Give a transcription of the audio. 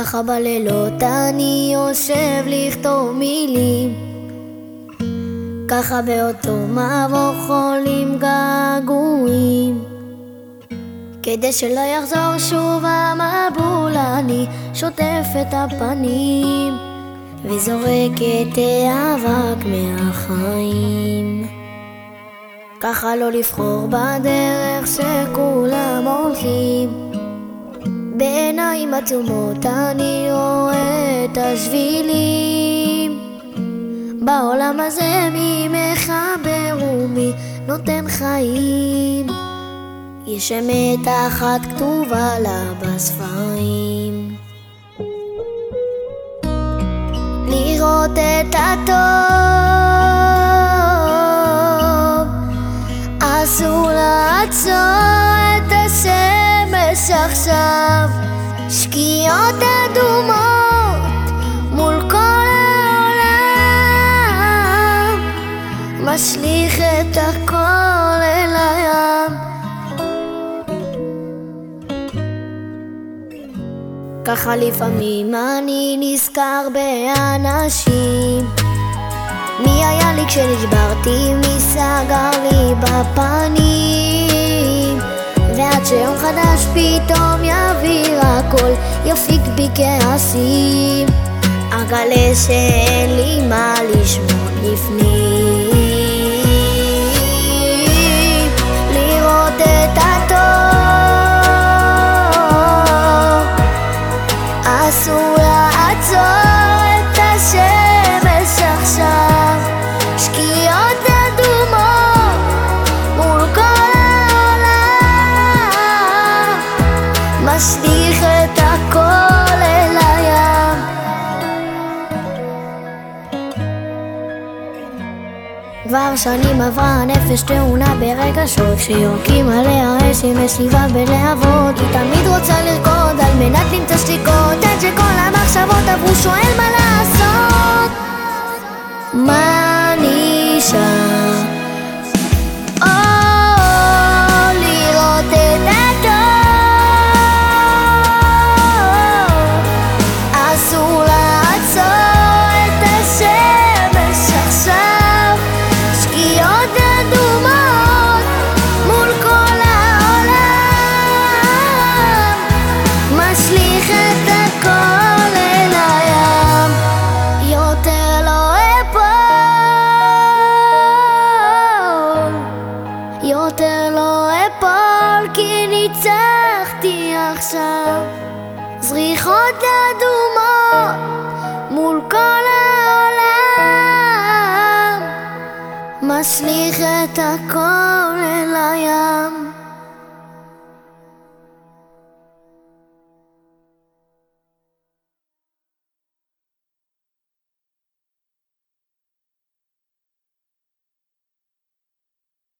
ככה בלילות אני יושב לכתוב מילים. ככה באותו מבוא חולים געגועים. כדי שלא יחזור שוב המבול אני שוטף את הפנים וזורק את האבק מהחיים. ככה לא לבחור בדרך שכולם הולכים בעיניים עצומות אני רואה את השבילים. בעולם הזה מי מחבר ומי נותן חיים? יש אמת אחת כתובה לה בספרים. לראות את הטוב ככה לפעמים אני נזכר באנשים מי היה לי כשנשברתי? מי סגר לי בפנים? ועד שיום חדש פתאום יעביר הכל יפיק בי כעסים אגלה שאין לי מה לשמור לפנים משליך את הכל אל הים. כבר שנים עברה הנפש תאונה ברגשות שיורקים עליה אש היא משיבה בלהבות. היא תמיד רוצה לרקוד על מנת למצוא שתיקות עד שכל המחשבות עברו שואל מה לעשות? מה זריחות אדומות מול כל העולם. משליך את הכל אל הים